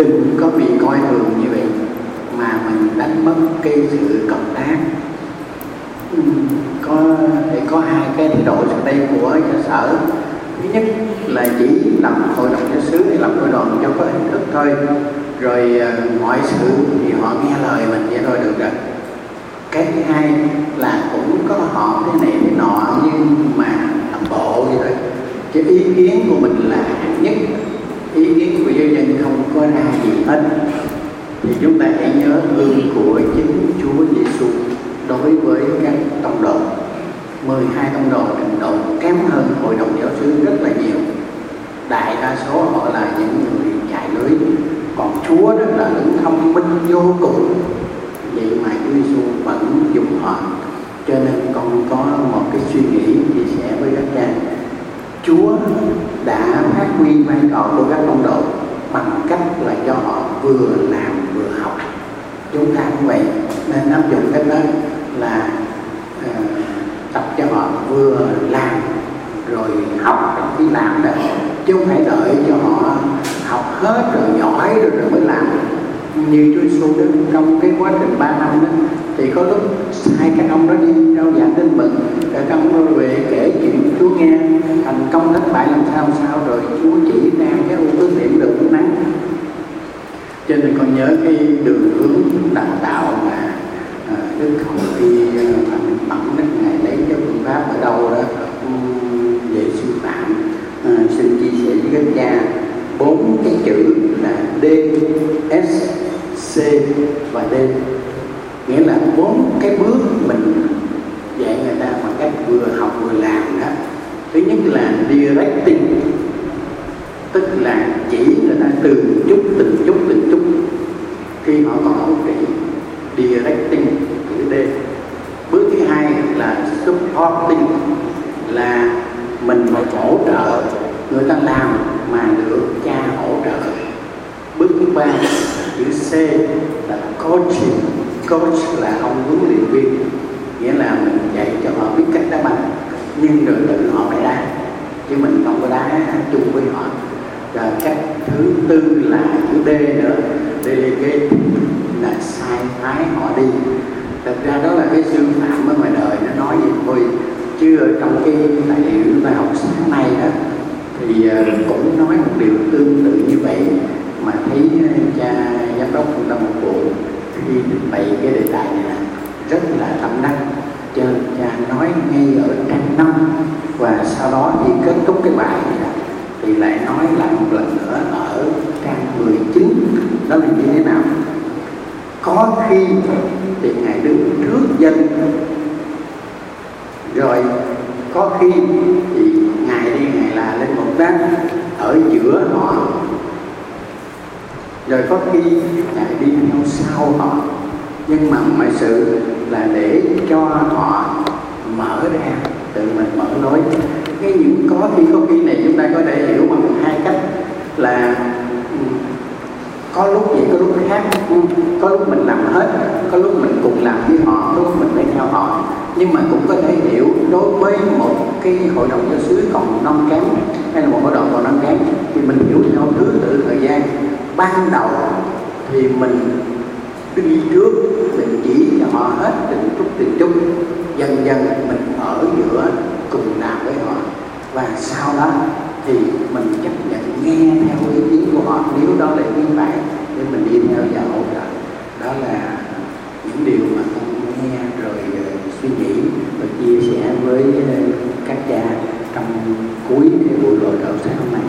đừng có bị coi thường như vậy mà mình đánh mất cái sự cộng tác. Ừ, có thì có hai cái thái độ sau đây của nhà sở. Thứ nhất là chỉ làm hội đồng giáo sứ, hay làm hội đoàn cho có hình thức thôi. Rồi ờ, mọi sự thì họ nghe lời mình vậy thôi được rồi. Cái thứ hai là cũng có họ cái này cái nọ nhưng mà làm bộ vậy thôi. Chứ ý kiến của mình là nhất. Ý kiến cho nên dân không có ra gì hết. Thì chúng ta hãy nhớ ơn của chính Chúa Giêsu đối với các tông đồ. 12 tông đồ trình độ kém hơn hội đồng giáo xứ rất là nhiều. Đại đa số họ là những người chạy lưới. Còn Chúa đó là những thông minh vô cùng. Vậy mà Chúa Giêsu vẫn dùng họ. Cho nên con có một cái suy nghĩ chia sẻ với các cha. Chúa đã phát huy vai trò của các tông đồ bằng cách là cho họ vừa làm vừa học. Chúng ta cũng vậy nên áp dụng cách đó là uh, tập cho họ vừa làm rồi học trong khi làm đó chứ không phải đợi cho họ học hết rồi giỏi rồi rồi mới làm. Như Chúa Giêsu đó trong cái quá trình ba năm đó thì có lúc hai các ông đó đi rao giảng tin mừng rồi các ông về kể chuyện Chúa nghe thành công thất bại làm sao làm sao rồi Chúa chỉ ra cái ưu tư điểm được nắng cho nên con nhớ cái đường hướng đào tạo mà à, đức hồng y phạm minh mẫn đức ngài lấy cái phương pháp ở đâu đó ừ, về sư phạm à, xin chia sẻ với các cha. Bốn cái chữ là D S C và D. Nghĩa là bốn cái bước mình dạy người ta bằng cách vừa học vừa làm đó. Thứ nhất là directing tức là chỉ người ta từ chút từng chút từng chút khi nó có ấu directing chữ D bước thứ hai là supporting, là mình phải hỗ trợ, người ta làm mà được cha hỗ trợ. Bước thứ ba, chữ C là coaching. Coach là ông huấn luyện viên, nghĩa là mình dạy cho họ biết cách đá banh, nhưng đừng tự họ phải đá. Chứ mình không có đá chung với họ và cách thứ tư là chữ D nữa. Delegate là sai phái, họ đi. Thật ra đó là cái sư phạm ở ngoài đời, nó nói gì thôi. Chứ ở trong cái tài liệu chúng ta học sáng nay đó, thì ờ, cũng nói một điều tương tự như vậy. Mà thấy ờ, cha giám đốc trung tâm một bộ khi trình bày cái đề tài này là rất là tâm đắc. Cho cha nói ngay ở trang năm. Và sau đó thì kết thúc cái bài này thì lại nói lại một lần nữa ở trang 19 đó là như thế nào? Có khi thì ngài đứng trước dân. Rồi có khi thì ngài đi, ngài là lên một đám ở giữa họ. Rồi có khi ngài đi theo sau họ. Nhưng mà mọi sự là để cho họ mở ra, tự mình mở lối cái những có khi có khi này chúng ta có thể hiểu bằng hai cách là ừ, có lúc vậy, có lúc khác ừ, có lúc mình làm hết, có lúc mình cùng làm với họ, có lúc mình phải theo họ. Nhưng mà cũng có thể hiểu đối với một cái hội đồng giáo sứ còn non kém hay là một hội đồng còn non kém, thì mình hiểu theo thứ tự thời gian. Ban đầu thì mình đi trước, mình chỉ cho họ hết tình chút tình chung dần dần mình ở giữa cùng làm với họ và sau đó thì mình chấp nhận nghe theo ý kiến của họ. Nếu đó là ý phải để mình đi theo và hỗ trợ đó là những điều mà con nghe rồi ờ, suy nghĩ và chia sẻ với ờ, các cha trong cuối cái buổi hội đạo sáng hôm nay